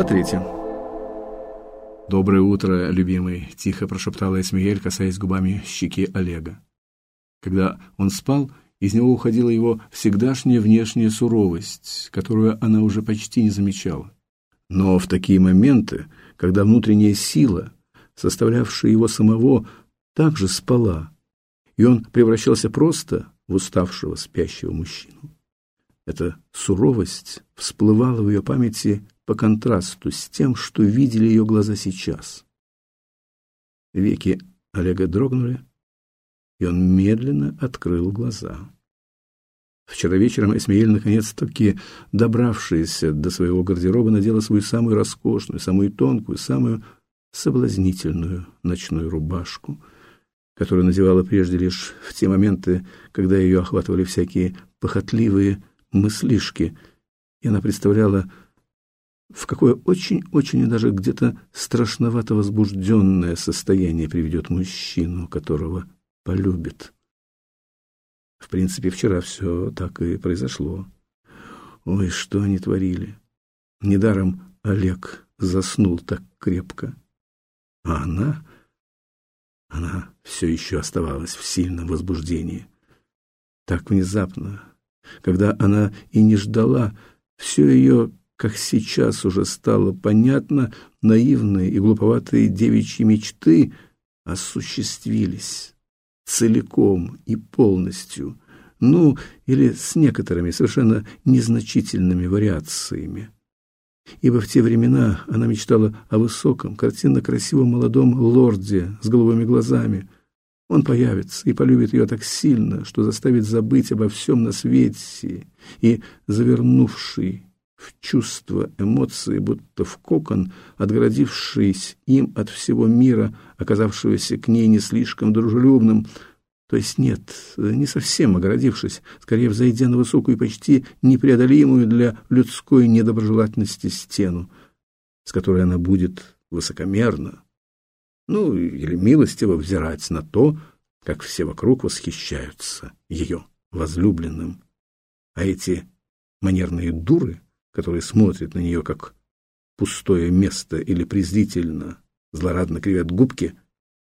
Глава третья. «Доброе утро, любимый», – тихо прошептала Эсмиель, касаясь губами щеки Олега. Когда он спал, из него уходила его всегдашняя внешняя суровость, которую она уже почти не замечала. Но в такие моменты, когда внутренняя сила, составлявшая его самого, также спала, и он превращался просто в уставшего спящего мужчину. Эта суровость всплывала в ее памяти по контрасту с тем, что видели ее глаза сейчас. Веки Олега дрогнули, и он медленно открыл глаза. Вчера вечером Эсмеель, наконец-таки добравшаяся до своего гардероба, надела свою самую роскошную, самую тонкую, самую соблазнительную ночную рубашку, которую надевала прежде лишь в те моменты, когда ее охватывали всякие похотливые мыслишки, и она представляла, в какое очень-очень даже где-то страшновато возбужденное состояние приведет мужчину, которого полюбит. В принципе, вчера все так и произошло. Ой, что они творили. Недаром Олег заснул так крепко. А она... Она все еще оставалась в сильном возбуждении. Так внезапно, когда она и не ждала, все ее как сейчас уже стало понятно, наивные и глуповатые девичьи мечты осуществились целиком и полностью, ну, или с некоторыми совершенно незначительными вариациями. Ибо в те времена она мечтала о высоком, картинно красивом молодом лорде с голубыми глазами. Он появится и полюбит ее так сильно, что заставит забыть обо всем на свете, и, завернувший в чувства, эмоции, будто в кокон, отгородившись им от всего мира, оказавшегося к ней не слишком дружелюбным, то есть нет, не совсем огородившись, скорее взойдя на высокую, почти непреодолимую для людской недоброжелательности стену, с которой она будет высокомерно, ну, или милостиво взирать на то, как все вокруг восхищаются ее возлюбленным. А эти манерные дуры — которые смотрят на нее как пустое место или презрительно, злорадно кривят губки,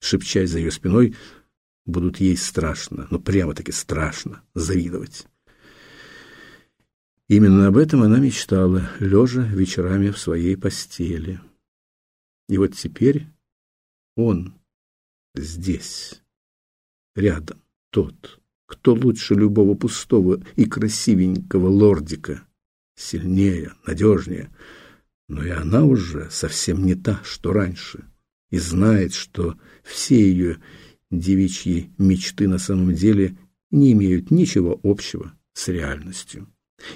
шепчась за ее спиной, будут ей страшно, но прямо-таки страшно завидовать. Именно об этом она мечтала, лежа вечерами в своей постели. И вот теперь он здесь, рядом, тот, кто лучше любого пустого и красивенького лордика, сильнее, надежнее. Но и она уже совсем не та, что раньше, и знает, что все ее девичьи мечты на самом деле не имеют ничего общего с реальностью.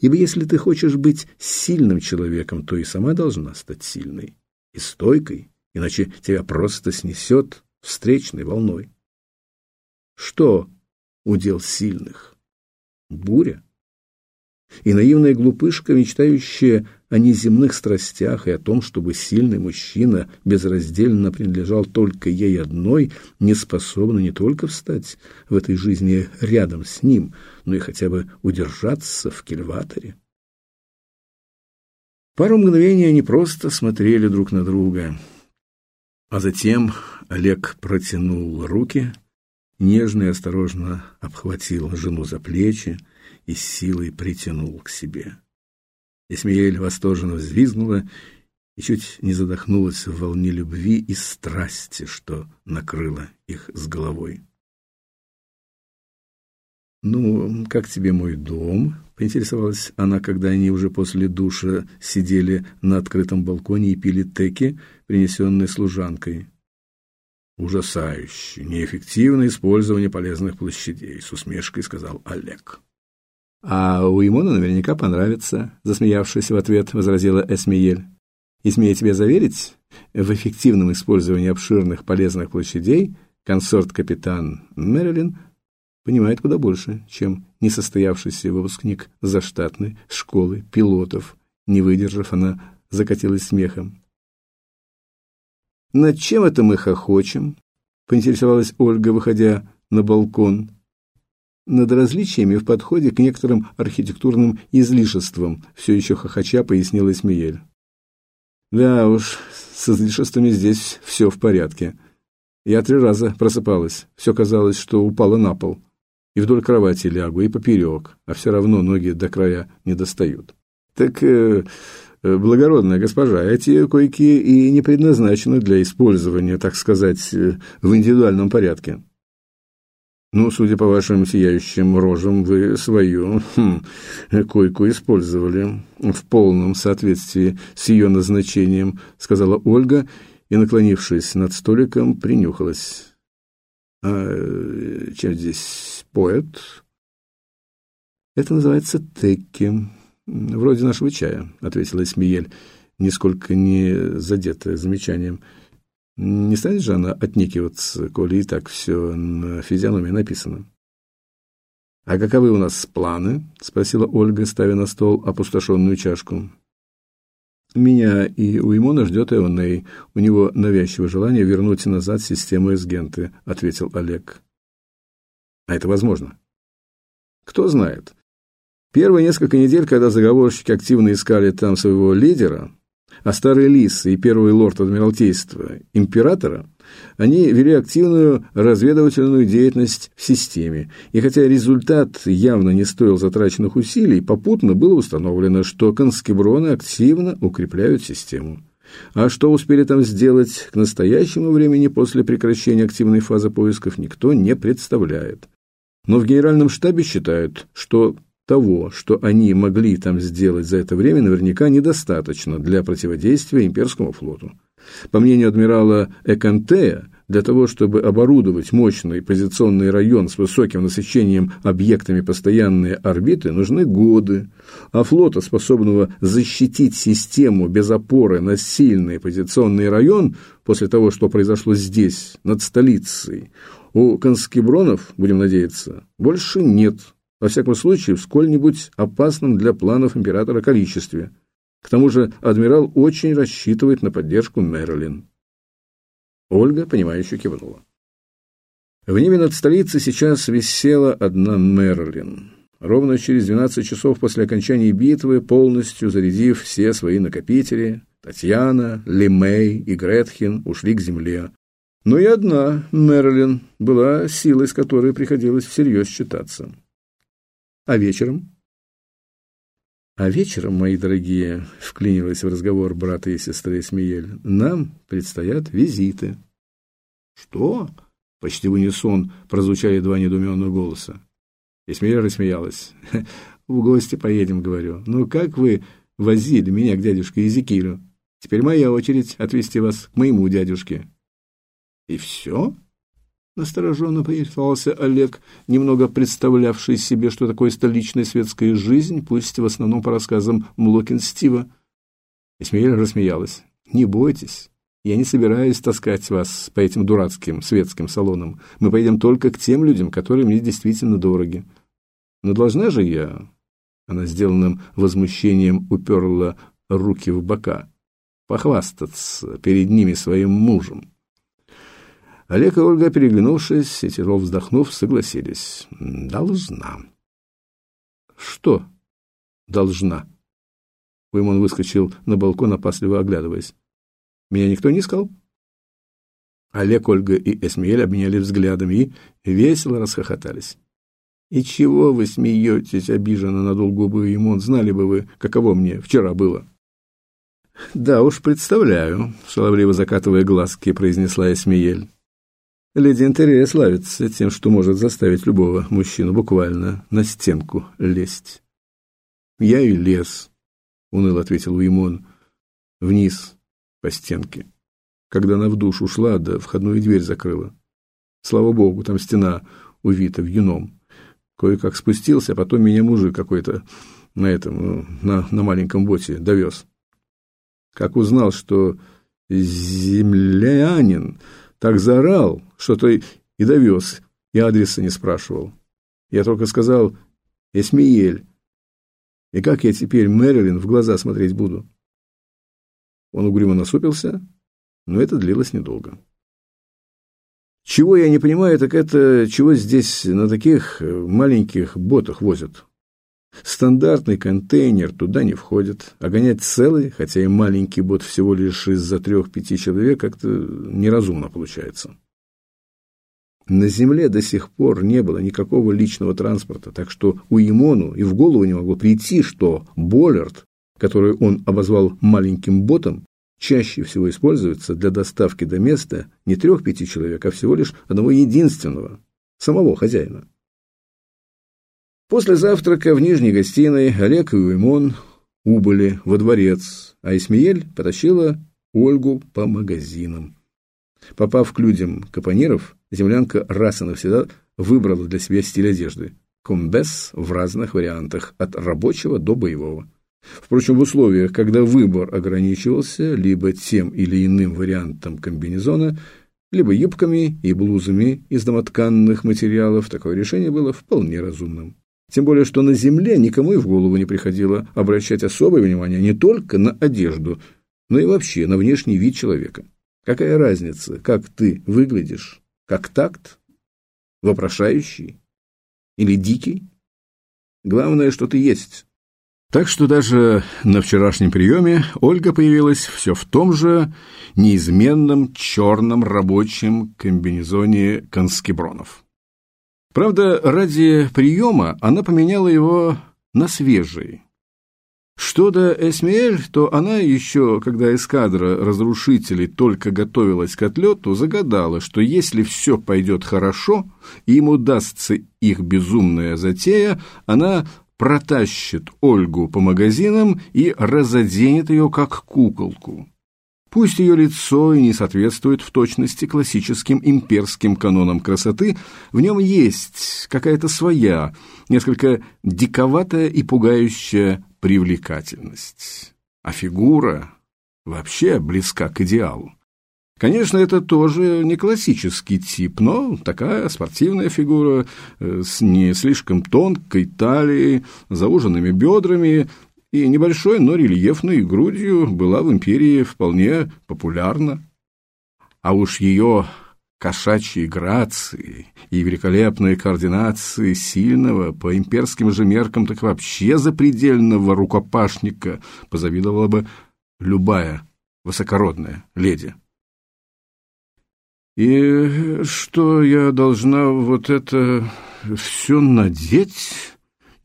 Ибо если ты хочешь быть сильным человеком, то и сама должна стать сильной и стойкой, иначе тебя просто снесет встречной волной. Что удел сильных? Буря? И наивная глупышка, мечтающая о неземных страстях и о том, чтобы сильный мужчина безраздельно принадлежал только ей одной, не способна не только встать в этой жизни рядом с ним, но и хотя бы удержаться в кильваторе. Пару мгновений они просто смотрели друг на друга, а затем Олег протянул руки, нежно и осторожно обхватил жену за плечи, и силой притянул к себе. Исмеель восторженно взвизгнула и чуть не задохнулась в волне любви и страсти, что накрыло их с головой. «Ну, как тебе мой дом?» — поинтересовалась она, когда они уже после душа сидели на открытом балконе и пили теки, принесенные служанкой. «Ужасающе! Неэффективное использование полезных площадей», — с усмешкой сказал Олег. А у Имона наверняка понравится, засмеявшись в ответ, возразила Эсмиель. И смею тебе заверить, в эффективном использовании обширных полезных площадей консорт-капитан Мэрилин понимает куда больше, чем несостоявшийся выпускник заштатной школы пилотов. Не выдержав, она закатилась смехом. «Над чем это мы хохочем?» — поинтересовалась Ольга, выходя на балкон над различиями в подходе к некоторым архитектурным излишествам, все еще хохоча пояснила Эсмиель. Да уж, с излишествами здесь все в порядке. Я три раза просыпалась. Все казалось, что упала на пол. И вдоль кровати лягу, и поперек, а все равно ноги до края не достают. Так, э, э, благородная госпожа, эти койки и не предназначены для использования, так сказать, э, в индивидуальном порядке. Ну, судя по вашим сияющим рожам, вы свою хм, койку использовали в полном соответствии с ее назначением, сказала Ольга и, наклонившись над столиком, принюхалась. А чем здесь поэт? Это называется текки. Вроде нашего чая, ответила Эсмиель, нисколько не задетая замечанием. Не станет же она отнекиваться, коли и так все на физиономии написано. «А каковы у нас планы?» – спросила Ольга, ставя на стол опустошенную чашку. «Меня и Уимона ждет Эоней. У него навязчивое желание вернуть назад систему Эсгенты», – ответил Олег. «А это возможно?» «Кто знает. Первые несколько недель, когда заговорщики активно искали там своего лидера, а старый лис и первый лорд Адмиралтейства императора, они вели активную разведывательную деятельность в системе, и хотя результат явно не стоил затраченных усилий, попутно было установлено, что конскеброны активно укрепляют систему. А что успели там сделать к настоящему времени после прекращения активной фазы поисков, никто не представляет. Но в генеральном штабе считают, что того, что они могли там сделать за это время, наверняка недостаточно для противодействия имперскому флоту. По мнению адмирала Экантея, для того, чтобы оборудовать мощный позиционный район с высоким насыщением объектами постоянной орбиты, нужны годы, а флота, способного защитить систему без опоры на сильный позиционный район после того, что произошло здесь, над столицей, у конскебронов, будем надеяться, больше нет во всяком случае в сколь-нибудь опасном для планов императора количестве. К тому же адмирал очень рассчитывает на поддержку Мэрилин. Ольга, понимающе кивнула. В небе над столицей сейчас висела одна Мерлин. Ровно через 12 часов после окончания битвы, полностью зарядив все свои накопители, Татьяна, Лемей и Гретхен ушли к земле. Но и одна Мерлин была силой, с которой приходилось всерьез считаться. А вечером? А вечером, мои дорогие, вклинилась в разговор брата и сестры Смеель, нам предстоят визиты. Что? Почти в унисон прозвучали два недуменных голоса. Исмея рассмеялась. «В гости поедем», — говорю. «Ну, как вы возили меня к дядюшке Изекилю? Теперь моя очередь отвезти вас к моему дядюшке». «И все?» Настороженно поинтересовался Олег, немного представлявший себе, что такое столичная светская жизнь, пусть в основном по рассказам Млокин Стива. Исмеэль рассмеялась. «Не бойтесь, я не собираюсь таскать вас по этим дурацким светским салонам. Мы поедем только к тем людям, которые мне действительно дороги. Но должна же я...» Она сделанным возмущением уперла руки в бока. «Похвастаться перед ними своим мужем». Олег и Ольга, переглянувшись и тяжело вздохнув, согласились. «Должна». «Что должна?» Уимон выскочил на балкон, опасливо оглядываясь. «Меня никто не искал?» Олег, Ольга и Эсмиэль обменяли взглядами и весело расхохотались. «И чего вы смеетесь?» — обиженно надул губы Уимон. «Знали бы вы, каково мне вчера было». «Да уж, представляю», — шаловливо закатывая глазки, произнесла Эсмиэль. Леди Интерия славится тем, что может заставить любого мужчину буквально на стенку лезть. «Я и лез», — уныло ответил Уимон, — «вниз, по стенке. Когда она в душ ушла, да входную дверь закрыла. Слава богу, там стена увита вьюном. Кое-как спустился, а потом меня мужик какой-то на этом, ну, на, на маленьком боте довез. Как узнал, что землянин так заорал, что-то и довез, и адреса не спрашивал. Я только сказал «Эсмиель». И как я теперь Мэрилин в глаза смотреть буду? Он угрюмо насупился, но это длилось недолго. Чего я не понимаю, так это чего здесь на таких маленьких ботах возят? Стандартный контейнер туда не входит, а гонять целый, хотя и маленький бот всего лишь из-за трех-пяти человек, как-то неразумно получается. На Земле до сих пор не было никакого личного транспорта, так что у Имону и в голову не могло прийти, что Боллард, который он обозвал маленьким ботом, чаще всего используется для доставки до места не трех-пяти человек, а всего лишь одного единственного, самого хозяина. После завтрака в нижней гостиной Олег и Уимон убыли во дворец, а Исмиель потащила Ольгу по магазинам. Попав к людям капониров, землянка раз и навсегда выбрала для себя стиль одежды – комбез в разных вариантах, от рабочего до боевого. Впрочем, в условиях, когда выбор ограничивался либо тем или иным вариантом комбинезона, либо юбками и блузами из домотканных материалов, такое решение было вполне разумным. Тем более, что на земле никому и в голову не приходило обращать особое внимание не только на одежду, но и вообще на внешний вид человека. Какая разница, как ты выглядишь? Как такт? Вопрошающий? Или дикий? Главное, что ты есть. Так что даже на вчерашнем приеме Ольга появилась все в том же неизменном черном рабочем комбинезоне конскебронов. Правда, ради приема она поменяла его на свежий, что до Эсмиэль, то она еще, когда эскадра разрушителей только готовилась к отлету, загадала, что если все пойдет хорошо, и им удастся их безумная затея, она протащит Ольгу по магазинам и разоденет ее как куколку. Пусть ее лицо и не соответствует в точности классическим имперским канонам красоты, в нем есть какая-то своя, несколько диковатая и пугающая привлекательность. А фигура вообще близка к идеалу. Конечно, это тоже не классический тип, но такая спортивная фигура э, с не слишком тонкой талией, зауженными бедрами и небольшой, но рельефной грудью была в империи вполне популярна. А уж ее кошачьей грации и великолепной координации сильного, по имперским же меркам так вообще запредельного рукопашника позавидовала бы любая высокородная леди. «И что я должна вот это все надеть?»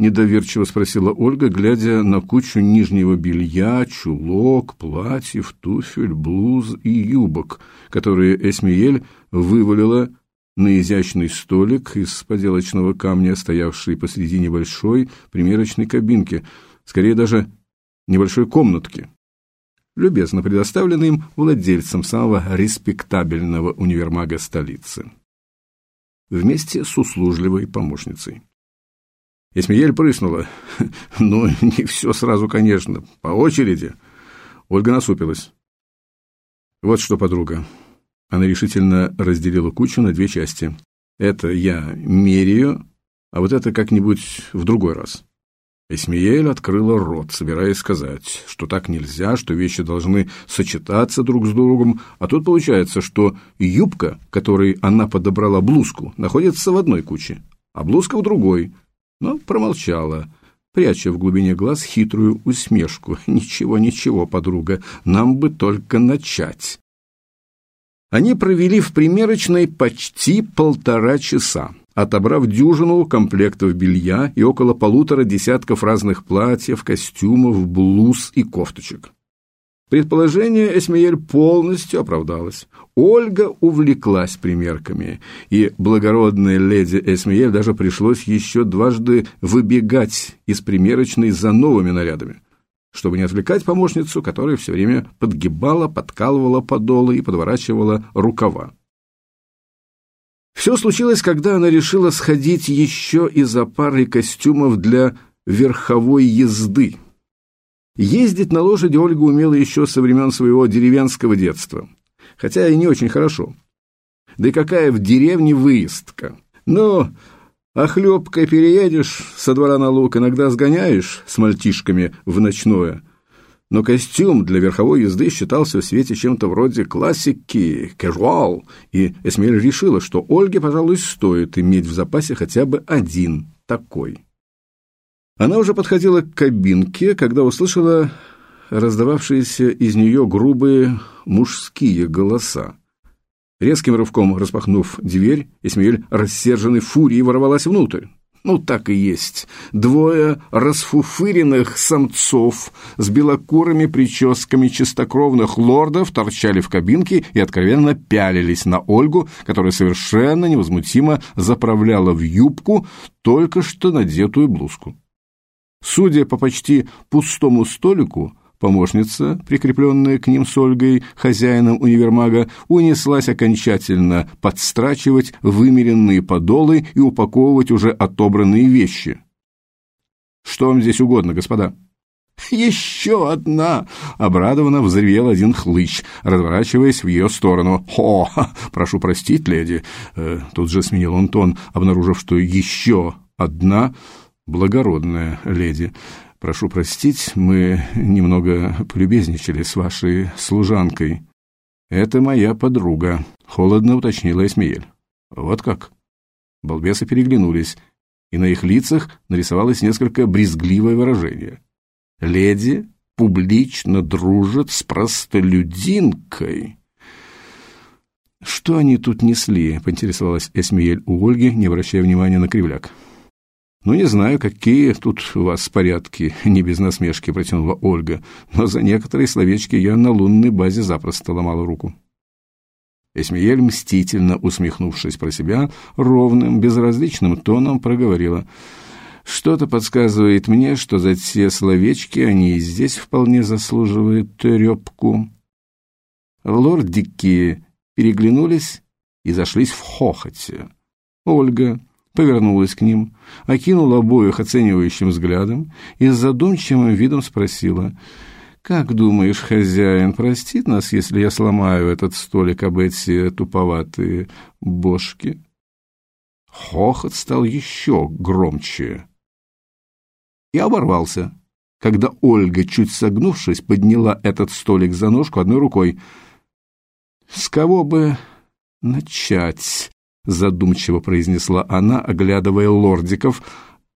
Недоверчиво спросила Ольга, глядя на кучу нижнего белья, чулок, платьев, туфель, блуз и юбок, которые Эсмиель вывалила на изящный столик из поделочного камня, стоявший посреди небольшой примерочной кабинки, скорее даже небольшой комнатки, любезно предоставленной им владельцем самого респектабельного универмага столицы, вместе с услужливой помощницей. Эсмиель прыснула. «Ну, не все сразу, конечно. По очереди». Ольга насупилась. «Вот что, подруга». Она решительно разделила кучу на две части. «Это я меряю, а вот это как-нибудь в другой раз». Эсмиель открыла рот, собираясь сказать, что так нельзя, что вещи должны сочетаться друг с другом, а тут получается, что юбка, которой она подобрала блузку, находится в одной куче, а блузка в другой – но промолчала, пряча в глубине глаз хитрую усмешку. «Ничего, ничего, подруга, нам бы только начать». Они провели в примерочной почти полтора часа, отобрав дюжину комплектов белья и около полутора десятков разных платьев, костюмов, блуз и кофточек. Предположение Эсмеель полностью оправдалось. Ольга увлеклась примерками, и благородной леди Эсмеель даже пришлось еще дважды выбегать из примерочной за новыми нарядами, чтобы не отвлекать помощницу, которая все время подгибала, подкалывала подолы и подворачивала рукава. Все случилось, когда она решила сходить еще и за парой костюмов для верховой езды – Ездить на лошади Ольга умела еще со времен своего деревенского детства, хотя и не очень хорошо. Да и какая в деревне выездка? Но охлебкой переедешь со двора на луг, иногда сгоняешь с мальчишками в ночное. Но костюм для верховой езды считался в свете чем-то вроде классики, casual, и Эсмель решила, что Ольге, пожалуй, стоит иметь в запасе хотя бы один такой. Она уже подходила к кабинке, когда услышала раздававшиеся из нее грубые мужские голоса. Резким рывком распахнув дверь, Эсмеэль, рассерженной фурией, ворвалась внутрь. Ну, так и есть. Двое расфуфыренных самцов с белокурыми прическами чистокровных лордов торчали в кабинке и откровенно пялились на Ольгу, которая совершенно невозмутимо заправляла в юбку только что надетую блузку. Судя по почти пустому столику, Помощница, прикрепленная к ним с Ольгой, хозяином универмага, унеслась окончательно подстрачивать вымеренные подолы и упаковывать уже отобранные вещи. «Что вам здесь угодно, господа?» «Еще одна!» — обрадованно взревел один хлыщ, разворачиваясь в ее сторону. «О, прошу простить, леди!» э, Тут же сменил он тон, обнаружив, что еще одна благородная леди — Прошу простить, мы немного полюбезничали с вашей служанкой. Это моя подруга, холодно уточнила Эсмиель. Вот как? Балбесы переглянулись, и на их лицах нарисовалось несколько брезгливое выражение. Леди публично дружит с простолюдинкой. Что они тут несли? поинтересовалась Эсмиель у Ольги, не обращая внимания на кривляк. «Ну, не знаю, какие тут у вас порядки», — не без насмешки протянула Ольга, «но за некоторые словечки я на лунной базе запросто ломала руку». Эсмиель, мстительно усмехнувшись про себя, ровным, безразличным тоном проговорила. «Что-то подсказывает мне, что за те словечки они и здесь вполне заслуживают трепку». Лордики переглянулись и зашлись в хохоте. Ольга, повернулась к ним, окинула обоих оценивающим взглядом и с задумчивым видом спросила, «Как думаешь, хозяин простит нас, если я сломаю этот столик об эти туповатые бошки?» Хохот стал еще громче и оборвался, когда Ольга, чуть согнувшись, подняла этот столик за ножку одной рукой. «С кого бы начать?» Задумчиво произнесла она, оглядывая лордиков,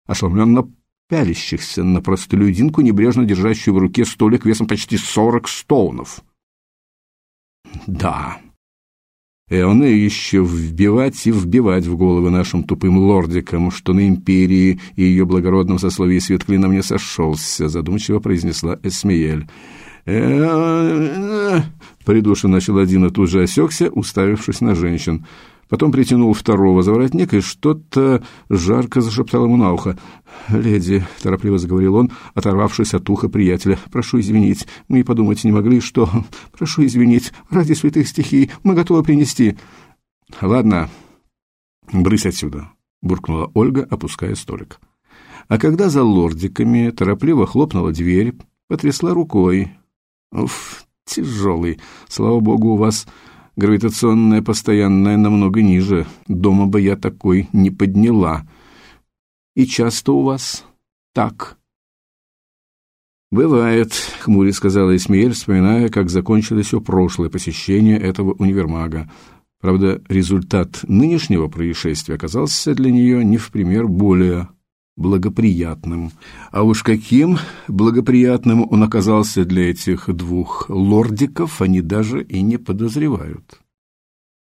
ошеломленно пялящихся на простолюдинку, небрежно держащую в руке столик весом почти сорок стоунов. Да, и он еще вбивать и вбивать в головы нашим тупым лордикам, что на империи и ее благородном сословии свет клином не сошелся, задумчиво произнесла Эсмиель. «Э-э-э-э!» Придушенно начал один и тут же осекся, уставившись на женщин. Потом притянул второго за воротник и что-то жарко зашептал ему на ухо. «Леди», — торопливо заговорил он, оторвавшись от уха приятеля, — «прошу извинить, мы и подумать не могли, что... Прошу извинить, ради святых стихий мы готовы принести». «Ладно, брысь отсюда», — буркнула Ольга, опуская столик. А когда за лордиками торопливо хлопнула дверь, потрясла рукой. «Уф, тяжелый, слава богу, у вас...» Гравитационная постоянная намного ниже. Дома бы я такой не подняла. И часто у вас так?» «Бывает», — хмуре сказала Исмеэль, вспоминая, как закончилось все прошлое посещение этого универмага. Правда, результат нынешнего происшествия оказался для нее не в пример более благоприятным. А уж каким благоприятным он оказался для этих двух лордиков, они даже и не подозревают.